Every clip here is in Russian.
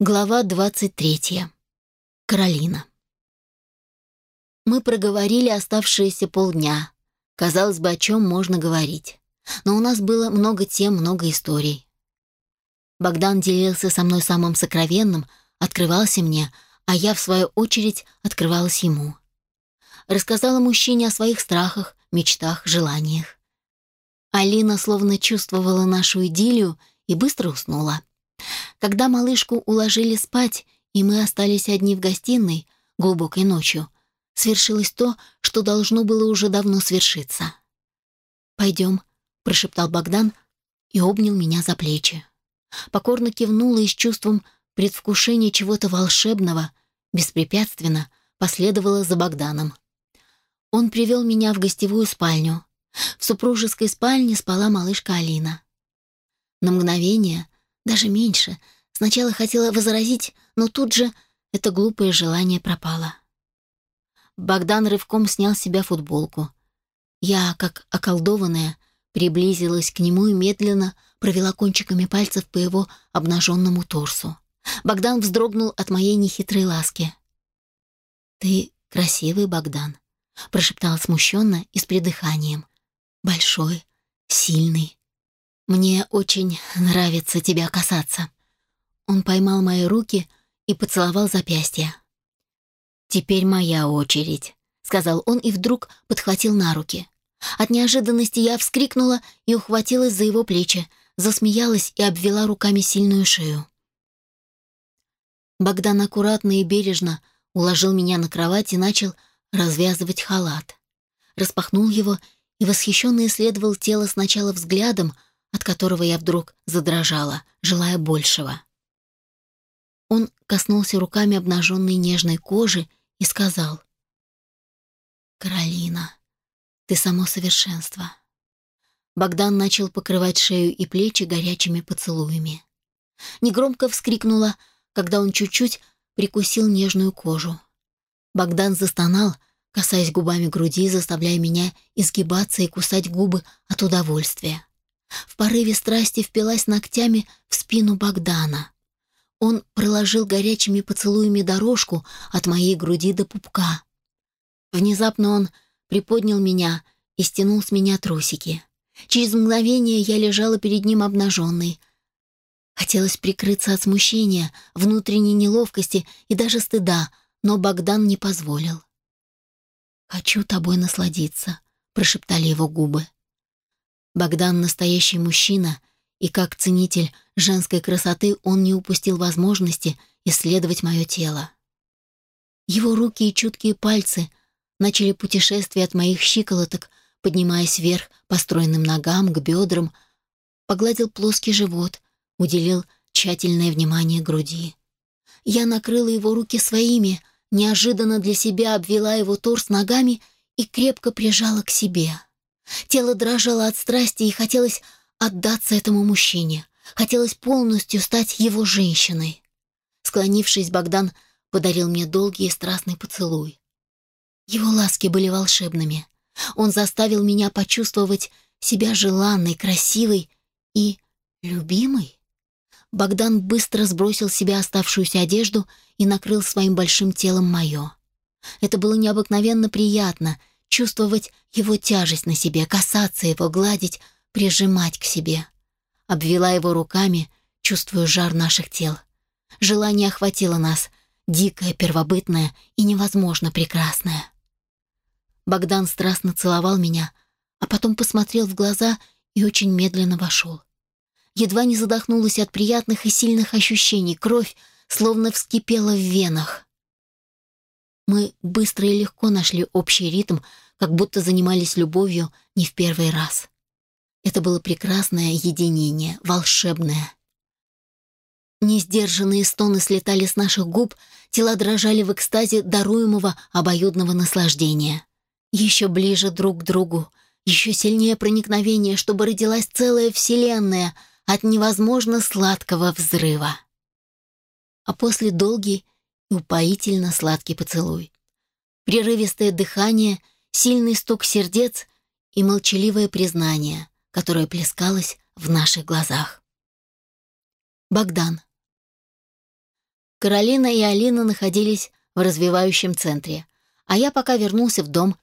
Глава 23. Каролина. Мы проговорили оставшиеся полдня. Казалось бы, о чем можно говорить. Но у нас было много тем, много историй. Богдан делился со мной самым сокровенным, открывался мне, а я, в свою очередь, открывалась ему. Рассказала мужчине о своих страхах, мечтах, желаниях. Алина словно чувствовала нашу идиллию и быстро уснула. Когда малышку уложили спать, и мы остались одни в гостиной глубокой ночью, свершилось то, что должно было уже давно свершиться. «Пойдем», — прошептал Богдан и обнял меня за плечи. Покорно кивнула и с чувством предвкушения чего-то волшебного, беспрепятственно последовала за Богданом. Он привел меня в гостевую спальню. В супружеской спальне спала малышка Алина. На мгновение даже меньше. Сначала хотела возразить, но тут же это глупое желание пропало. Богдан рывком снял с себя футболку. Я, как околдованная, приблизилась к нему и медленно провела кончиками пальцев по его обнаженному торсу. Богдан вздрогнул от моей нехитрой ласки. «Ты красивый, Богдан», — прошептала смущенно и с придыханием. «Большой, сильный, мне очень нравится тебя касаться». Он поймал мои руки и поцеловал запястье. «Теперь моя очередь», — сказал он и вдруг подхватил на руки. От неожиданности я вскрикнула и ухватилась за его плечи, засмеялась и обвела руками сильную шею. Богдан аккуратно и бережно уложил меня на кровать и начал развязывать халат. Распахнул его и восхищенно исследовал тело сначала взглядом, от которого я вдруг задрожала, желая большего. Он коснулся руками обнаженной нежной кожи и сказал, «Каролина, ты само совершенство». Богдан начал покрывать шею и плечи горячими поцелуями. Негромко вскрикнула, когда он чуть-чуть прикусил нежную кожу. Богдан застонал, касаясь губами груди, заставляя меня изгибаться и кусать губы от удовольствия. В порыве страсти впилась ногтями в спину Богдана. Он проложил горячими поцелуями дорожку от моей груди до пупка. Внезапно он приподнял меня и стянул с меня трусики. Через мгновение я лежала перед ним обнаженной. Хотелось прикрыться от смущения, внутренней неловкости и даже стыда, но Богдан не позволил. «Хочу тобой насладиться», — прошептали его губы. Богдан настоящий мужчина, и как ценитель женской красоты он не упустил возможности исследовать мое тело. Его руки и чуткие пальцы начали путешествие от моих щиколоток, поднимаясь вверх по стройным ногам к бедрам, погладил плоский живот, уделил тщательное внимание груди. Я накрыла его руки своими, неожиданно для себя обвела его торс ногами и крепко прижала к себе. Тело дрожало от страсти и хотелось отдаться этому мужчине. Хотелось полностью стать его женщиной. Склонившись, Богдан подарил мне долгий и страстный поцелуй. Его ласки были волшебными. Он заставил меня почувствовать себя желанной, красивой и любимой. Богдан быстро сбросил с себя оставшуюся одежду и накрыл своим большим телом мое. Это было необыкновенно приятно — чувствовать его тяжесть на себе, касаться его, гладить, прижимать к себе. Обвела его руками, чувствуя жар наших тел. Желание охватило нас, дикое, первобытное и невозможно прекрасное. Богдан страстно целовал меня, а потом посмотрел в глаза и очень медленно вошел. Едва не задохнулась от приятных и сильных ощущений, кровь словно вскипела в венах. Мы быстро и легко нашли общий ритм, как будто занимались любовью не в первый раз. Это было прекрасное единение, волшебное. Несдержанные стоны слетали с наших губ, тела дрожали в экстазе даруемого обоюдного наслаждения. Еще ближе друг к другу, еще сильнее проникновение, чтобы родилась целая вселенная от невозможно сладкого взрыва. А после долгий и упоительно сладкий поцелуй. Прерывистое дыхание — сильный стук сердец и молчаливое признание, которое плескалось в наших глазах. Богдан. Каролина и Алина находились в развивающем центре, а я пока вернулся в дом,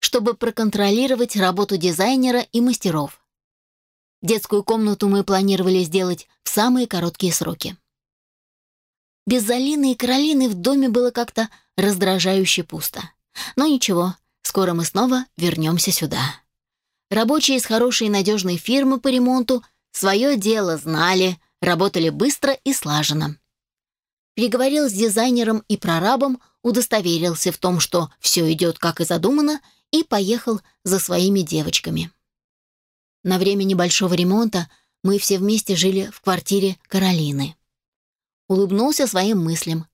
чтобы проконтролировать работу дизайнера и мастеров. Детскую комнату мы планировали сделать в самые короткие сроки. Без Алины и Каролины в доме было как-то раздражающе пусто. Но ничего, скоро мы снова вернемся сюда. Рабочие из хорошей и надежной фирмы по ремонту свое дело знали, работали быстро и слаженно. Переговорил с дизайнером и прорабом, удостоверился в том, что все идет как и задумано, и поехал за своими девочками. На время небольшого ремонта мы все вместе жили в квартире Каролины. Улыбнулся своим мыслям.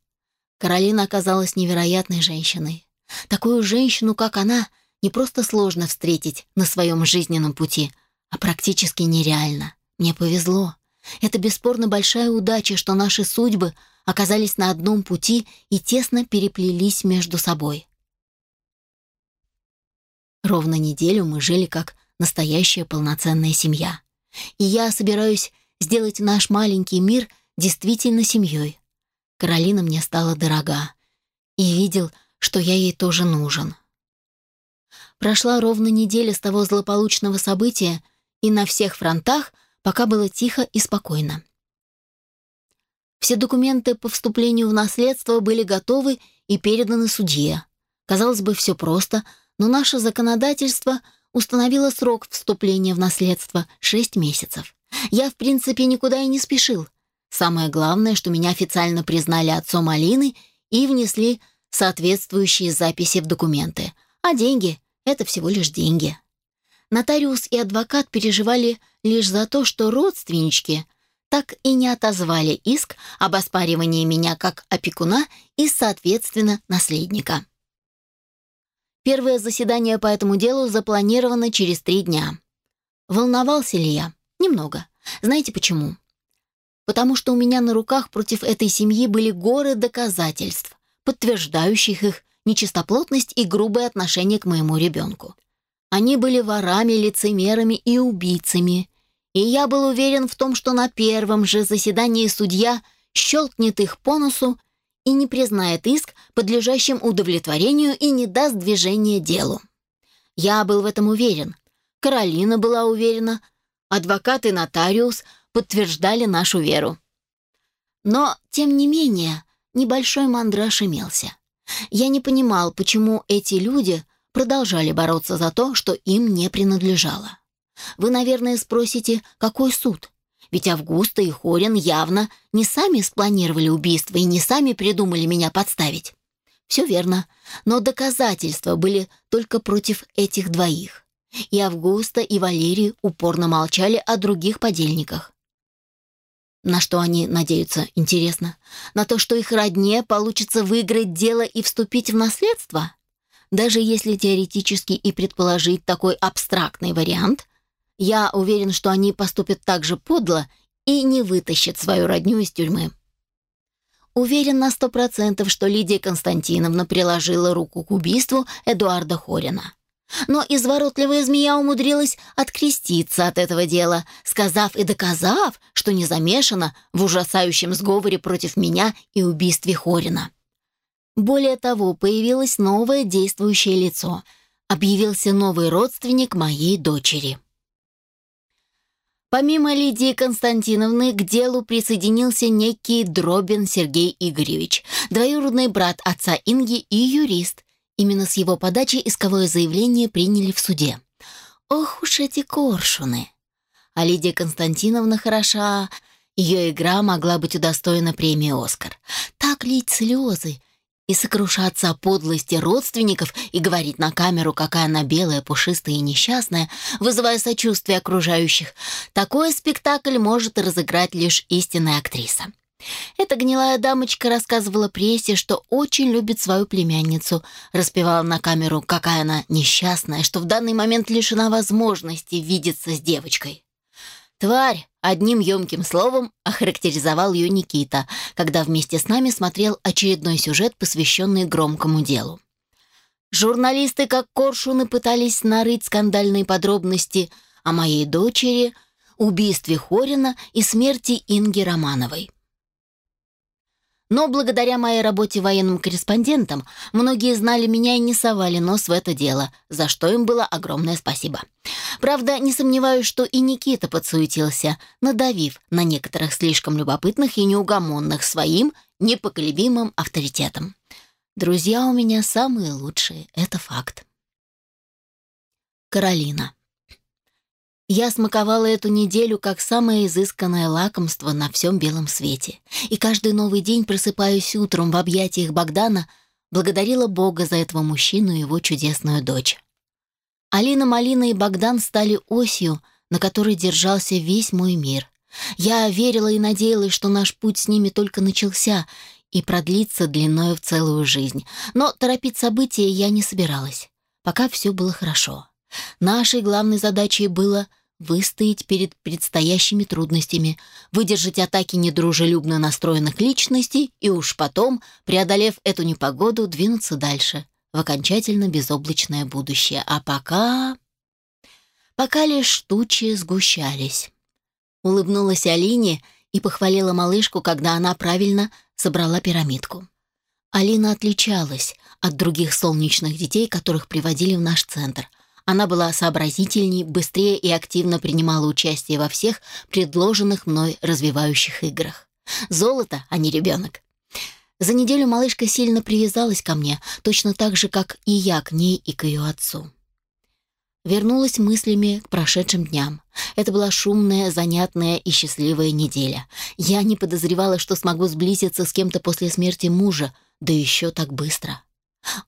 Каролина оказалась невероятной женщиной. Такую женщину, как она, не просто сложно встретить на своем жизненном пути, а практически нереально. Мне повезло. Это бесспорно большая удача, что наши судьбы оказались на одном пути и тесно переплелись между собой. Ровно неделю мы жили как настоящая полноценная семья. И я собираюсь сделать наш маленький мир действительно семьей. Каролина мне стала дорога. И видел, что я ей тоже нужен. Прошла ровно неделя с того злополучного события, и на всех фронтах пока было тихо и спокойно. Все документы по вступлению в наследство были готовы и переданы судье. Казалось бы, все просто, но наше законодательство установило срок вступления в наследство — 6 месяцев. Я, в принципе, никуда и не спешил. Самое главное, что меня официально признали отцом Алины и внесли соответствующие записи в документы. А деньги — это всего лишь деньги. Нотариус и адвокат переживали лишь за то, что родственнички так и не отозвали иск об оспаривании меня как опекуна и, соответственно, наследника. Первое заседание по этому делу запланировано через три дня. Волновался ли я? Немного. Знаете почему? Потому что у меня на руках против этой семьи были горы доказательств, подтверждающих их нечистоплотность и грубое отношение к моему ребенку. Они были ворами, лицемерами и убийцами. И я был уверен в том, что на первом же заседании судья щелкнет их по носу и не признает иск подлежащим удовлетворению и не даст движения делу. Я был в этом уверен. Каролина была уверена. Адвокат и нотариус подтверждали нашу веру. Но, тем не менее, небольшой мандраж имелся. Я не понимал, почему эти люди продолжали бороться за то, что им не принадлежало. Вы, наверное, спросите, какой суд? Ведь Августа и Хорин явно не сами спланировали убийство и не сами придумали меня подставить. Все верно, но доказательства были только против этих двоих. И Августа, и Валерий упорно молчали о других подельниках. На что они надеются, интересно? На то, что их родне получится выиграть дело и вступить в наследство? Даже если теоретически и предположить такой абстрактный вариант, я уверен, что они поступят так же подло и не вытащат свою родню из тюрьмы. Уверен на сто процентов, что Лидия Константиновна приложила руку к убийству Эдуарда Хорина. Но изворотливая змея умудрилась откреститься от этого дела, сказав и доказав, что не замешана в ужасающем сговоре против меня и убийстве Хорина. Более того, появилось новое действующее лицо. Объявился новый родственник моей дочери. Помимо Лидии Константиновны, к делу присоединился некий Дробин Сергей Игоревич, двоюродный брат отца Инги и юрист. Именно с его подачи исковое заявление приняли в суде. Ох уж эти коршуны! А Лидия Константиновна хороша, ее игра могла быть удостоена премии «Оскар». Так лить слезы, и сокрушаться о подлости родственников и говорить на камеру, какая она белая, пушистая и несчастная, вызывая сочувствие окружающих, такой спектакль может разыграть лишь истинная актриса. Эта гнилая дамочка рассказывала прессе, что очень любит свою племянницу, распевала на камеру, какая она несчастная, что в данный момент лишена возможности видеться с девочкой. Тварь, одним емким словом, охарактеризовал ее Никита, когда вместе с нами смотрел очередной сюжет, посвященный громкому делу. Журналисты, как коршуны, пытались нарыть скандальные подробности о моей дочери, убийстве Хорина и смерти Инги Романовой. Но благодаря моей работе военным корреспондентом многие знали меня и не совали нос в это дело, за что им было огромное спасибо. Правда, не сомневаюсь, что и Никита подсуетился, надавив на некоторых слишком любопытных и неугомонных своим непоколебимым авторитетом. Друзья у меня самые лучшие, это факт. Каролина. Я смаковала эту неделю как самое изысканное лакомство на всем белом свете. И каждый новый день просыпаюсь утром в объятиях Богдана, благодарила Бога за этого мужчину и его чудесную дочь. Алина Малина и Богдан стали осью, на которой держался весь мой мир. Я верила и надеялась, что наш путь с ними только начался и продлится длиною в целую жизнь. Но торопить события я не собиралась. Пока все было хорошо. Нашей главной задачей было — выстоять перед предстоящими трудностями, выдержать атаки недружелюбно настроенных личностей и уж потом, преодолев эту непогоду, двинуться дальше, в окончательно безоблачное будущее. А пока... Пока лишь тучи сгущались. Улыбнулась Алине и похвалила малышку, когда она правильно собрала пирамидку. Алина отличалась от других солнечных детей, которых приводили в наш центр — она была сообразительней, быстрее и активно принимала участие во всех предложенных мной развивающих играх. Золото, а не ребенок. За неделю малышка сильно привязалась ко мне, точно так же, как и я к ней и к ее отцу. Вернулась мыслями к прошедшим дням. Это была шумная, занятная и счастливая неделя. Я не подозревала, что смогу сблизиться с кем-то после смерти мужа, да еще так быстро.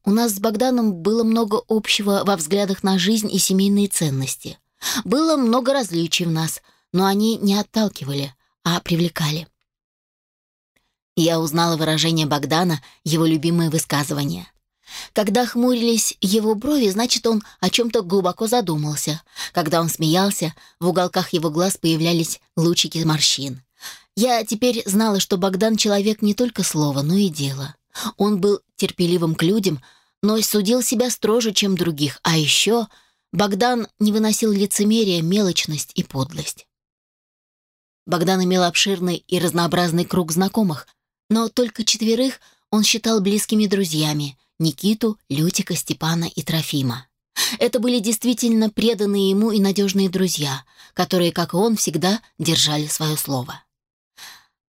У нас с Богданом было много общего во взглядах на жизнь и семейные ценности. Было много различий в нас, но они не отталкивали, а привлекали. Я узнала выражение Богдана, его любимое высказывание. Когда хмурились его брови, значит, он о чем-то глубоко задумался. Когда он смеялся, в уголках его глаз появлялись лучики морщин. Я теперь знала, что Богдан человек не только слова, но и дела. Он был терпеливым к людям, но судил себя строже, чем других, а еще Богдан не выносил лицемерия, мелочность и подлость. Богдан имел обширный и разнообразный круг знакомых, но только четверых он считал близкими друзьями — Никиту, Лютика, Степана и Трофима. Это были действительно преданные ему и надежные друзья, которые, как и он, всегда держали свое слово.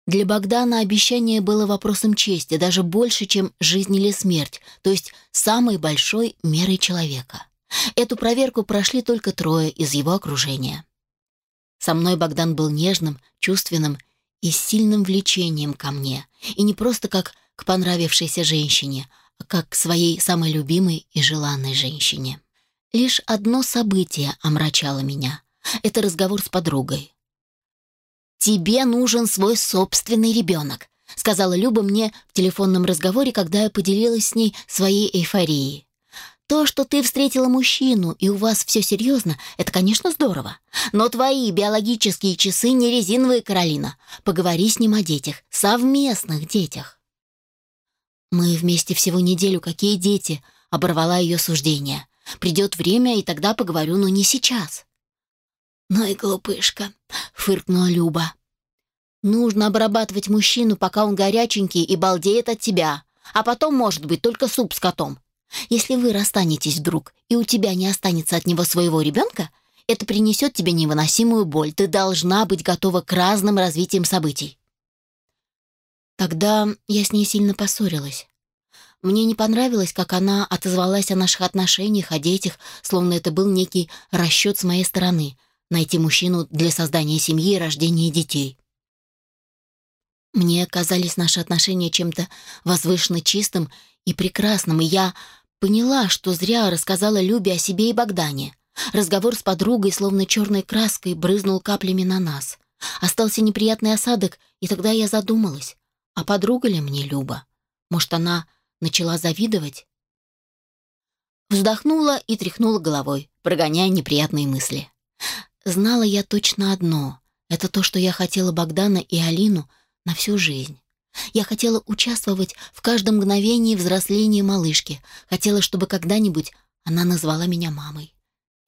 Для Богдана обещание было вопросом чести, даже больше, чем жизнь или смерть, то есть самой большой мерой человека. Эту проверку прошли только трое из его окружения. Со мной Богдан был нежным, чувственным и сильным влечением ко мне, и не просто как к понравившейся женщине, а как к своей самой любимой и желанной женщине. Лишь одно событие омрачало меня. Это разговор с подругой. «Тебе нужен свой собственный ребенок», сказала Люба мне в телефонном разговоре, когда я поделилась с ней своей эйфорией. То, что ты встретила мужчину и у вас все серьезно, это, конечно, здорово. Но твои биологические часы не резиновые, Каролина. Поговори с ним о детях, совместных детях. Мы вместе всего неделю, какие дети, оборвала ее суждение. Придет время, и тогда поговорю, но не сейчас. «Ну и глупышка», — фыркнула Люба. «Нужно обрабатывать мужчину, пока он горяченький и балдеет от тебя, а потом, может быть, только суп с котом. Если вы расстанетесь вдруг, и у тебя не останется от него своего ребенка, это принесет тебе невыносимую боль. Ты должна быть готова к разным развитиям событий». Тогда я с ней сильно поссорилась. Мне не понравилось, как она отозвалась о наших отношениях, о детях, словно это был некий расчет с моей стороны — найти мужчину для создания семьи и рождения детей. Мне казались наши отношения чем-то возвышенно чистым и прекрасным, и я поняла, что зря рассказала Любе о себе и Богдане. Разговор с подругой, словно черной краской, брызнул каплями на нас. Остался неприятный осадок, и тогда я задумалась, а подруга ли мне Люба? Может, она начала завидовать? Вздохнула и тряхнула головой, прогоняя неприятные мысли. Знала я точно одно. Это то, что я хотела Богдана и Алину на всю жизнь. Я хотела участвовать в каждом мгновении взросления малышки. Хотела, чтобы когда-нибудь она назвала меня мамой.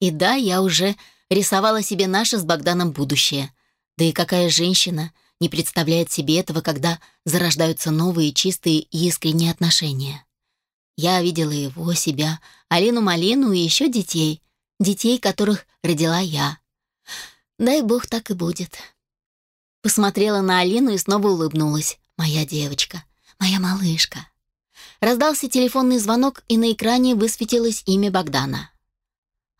И да, я уже рисовала себе наше с Богданом будущее. Да и какая женщина не представляет себе этого, когда зарождаются новые чистые и искренние отношения. Я видела его, себя, Алину Малину и еще детей. Детей, которых родила я. Дай бог так и будет. Посмотрела на Алину и снова улыбнулась. Моя девочка, моя малышка. Раздался телефонный звонок, и на экране высветилось имя Богдана.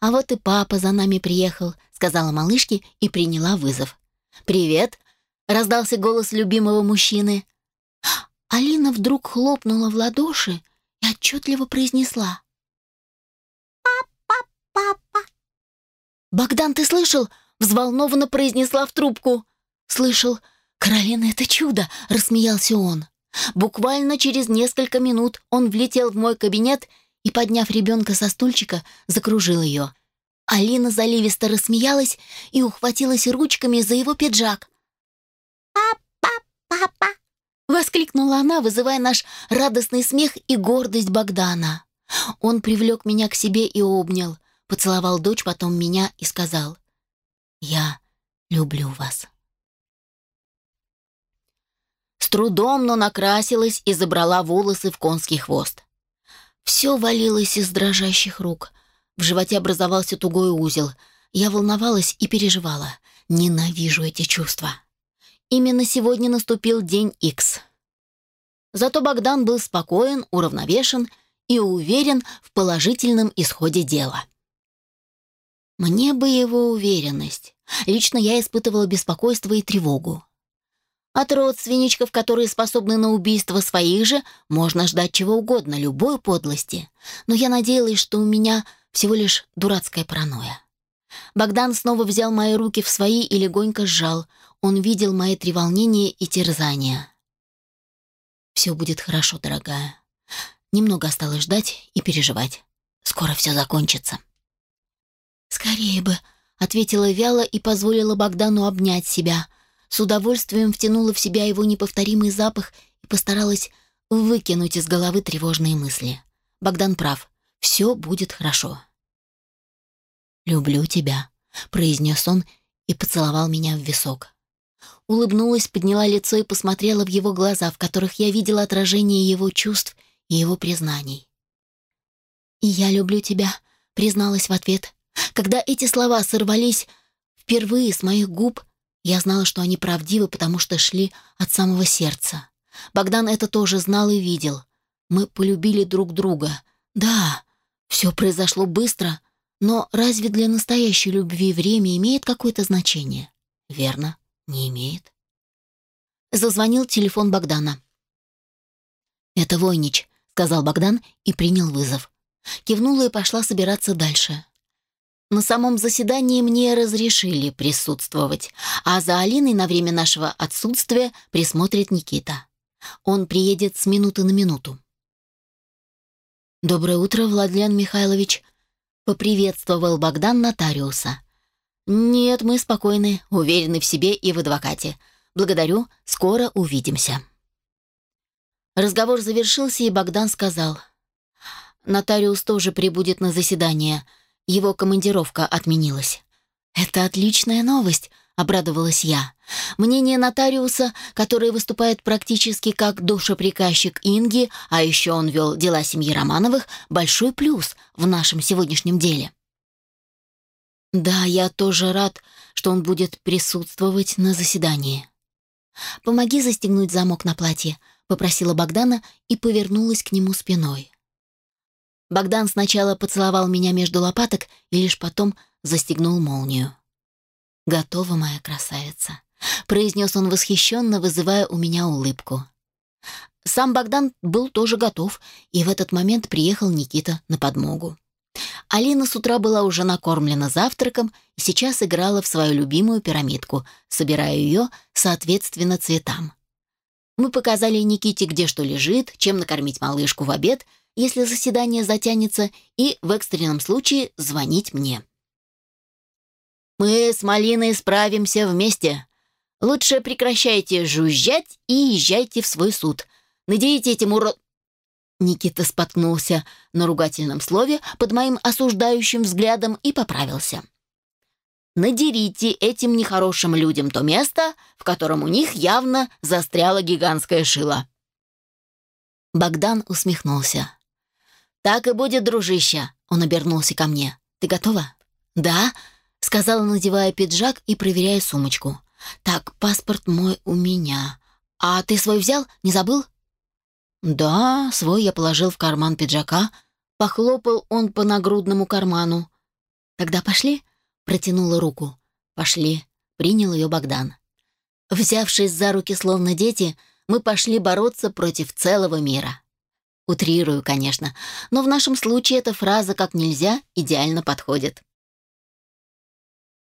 «А вот и папа за нами приехал», — сказала малышке и приняла вызов. «Привет», — раздался голос любимого мужчины. Алина вдруг хлопнула в ладоши и отчетливо произнесла. «Папа, папа». «Богдан, ты слышал?» — взволнованно произнесла в трубку. «Слышал. Каролина — это чудо!» — рассмеялся он. Буквально через несколько минут он влетел в мой кабинет и, подняв ребенка со стульчика, закружил ее. Алина заливисто рассмеялась и ухватилась ручками за его пиджак. «Папа, папа!» — воскликнула она, вызывая наш радостный смех и гордость Богдана. Он привлек меня к себе и обнял, поцеловал дочь, потом меня и сказал «Я люблю вас». С трудом, но накрасилась и забрала волосы в конский хвост. Все валилось из дрожащих рук. В животе образовался тугой узел. Я волновалась и переживала. Ненавижу эти чувства. Именно сегодня наступил день Икс. Зато Богдан был спокоен, уравновешен и уверен в положительном исходе дела. Мне бы его уверенность. Лично я испытывала беспокойство и тревогу. От родственничков, которые способны на убийство своих же, можно ждать чего угодно, любой подлости. Но я надеялась, что у меня всего лишь дурацкая паранойя. Богдан снова взял мои руки в свои и легонько сжал. Он видел мои треволнения и терзания. «Все будет хорошо, дорогая. Немного осталось ждать и переживать. Скоро все закончится». «Скорее бы», — ответила вяло и позволила Богдану обнять себя — с удовольствием втянула в себя его неповторимый запах и постаралась выкинуть из головы тревожные мысли. Богдан прав. Все будет хорошо. «Люблю тебя», — произнес он и поцеловал меня в висок. Улыбнулась, подняла лицо и посмотрела в его глаза, в которых я видела отражение его чувств и его признаний. «И я люблю тебя», — призналась в ответ. Когда эти слова сорвались впервые с моих губ, я знала, что они правдивы, потому что шли от самого сердца. Богдан это тоже знал и видел. Мы полюбили друг друга. Да, все произошло быстро, но разве для настоящей любви время имеет какое-то значение? Верно, не имеет. Зазвонил телефон Богдана. «Это Войнич», — сказал Богдан и принял вызов. Кивнула и пошла собираться дальше. На самом заседании мне разрешили присутствовать, а за Алиной на время нашего отсутствия присмотрит Никита. Он приедет с минуты на минуту. «Доброе утро, Владлен Михайлович», — поприветствовал Богдан нотариуса. «Нет, мы спокойны, уверены в себе и в адвокате. Благодарю, скоро увидимся». Разговор завершился, и Богдан сказал. «Нотариус тоже прибудет на заседание. Его командировка отменилась. «Это отличная новость», — обрадовалась я. Мнение нотариуса, который выступает практически как душеприказчик Инги, а еще он вел дела семьи Романовых, большой плюс в нашем сегодняшнем деле. Да, я тоже рад, что он будет присутствовать на заседании. «Помоги застегнуть замок на платье», — попросила Богдана и повернулась к нему спиной. Богдан сначала поцеловал меня между лопаток и лишь потом застегнул молнию. «Готова, моя красавица», — произнес он восхищенно, вызывая у меня улыбку. Сам Богдан был тоже готов, и в этот момент приехал Никита на подмогу. Алина с утра была уже накормлена завтраком и сейчас играла в свою любимую пирамидку, собирая ее соответственно цветам. Мы показали Никите, где что лежит, чем накормить малышку в обед — если заседание затянется, и в экстренном случае звонить мне. «Мы с Малиной справимся вместе. Лучше прекращайте жужжать и езжайте в свой суд. Надеете этим урод...» Никита споткнулся на ругательном слове под моим осуждающим взглядом и поправился. надерите этим нехорошим людям то место, в котором у них явно застряла гигантская шила». Богдан усмехнулся. «Так и будет, дружище», — он обернулся ко мне. «Ты готова?» «Да», — сказала, надевая пиджак и проверяя сумочку. «Так, паспорт мой у меня. А ты свой взял? Не забыл?» «Да, свой я положил в карман пиджака», — похлопал он по нагрудному карману. «Тогда пошли?» — протянула руку. «Пошли», — принял ее Богдан. Взявшись за руки, словно дети, мы пошли бороться против целого мира. Утрирую, конечно, но в нашем случае эта фраза как нельзя идеально подходит.